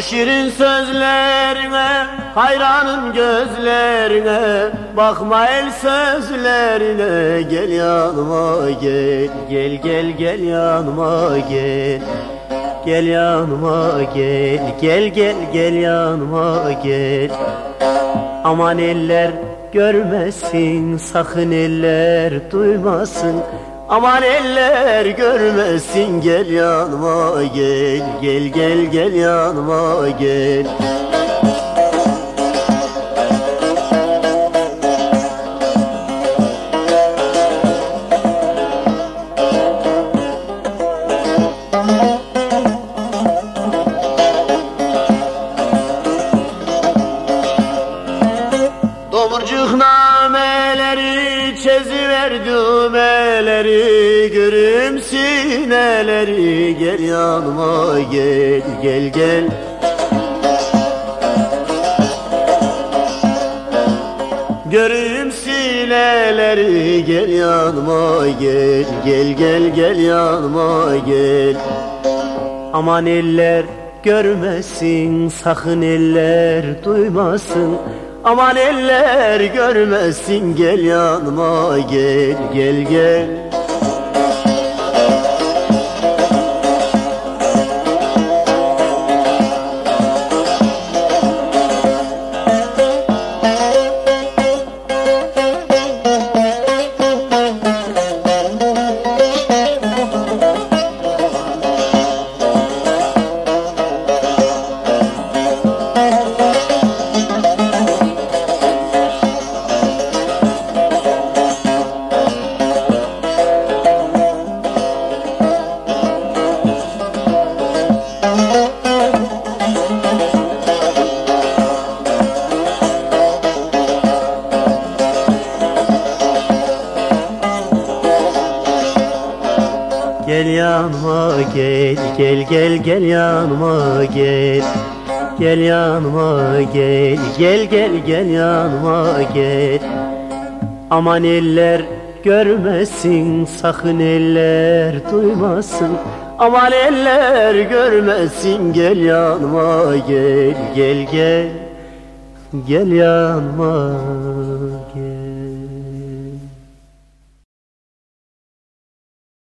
şirin sözlerine hayranım gözlerine Bakma el sözlerine gel yanıma gel Gel gel gel yanıma gel. Gel yanıma gel Gel gel gel yanıma gel. Aman eller görmesin sakın eller duymasın Aman eller görmesin gel yanıma gel Gel gel gel yanıma gel nameleri çeziver düğmeleri Görüm sineleri. Gel yanıma gel gel gel. Görüm sineleri gel yanıma gel Gel gel gel yanıma gel. Aman eller görmesin sakın eller duymasın Aman eller görmesin gel yanıma gel gel gel Gel yanıma gel gel gel gel yanıma gel. Gel yanıma gel gel gel gel yanıma gel. Aman eller görmesin sakın eller duymasın. Aman eller görmesin gel yanıma gel gel gel Gel yanıma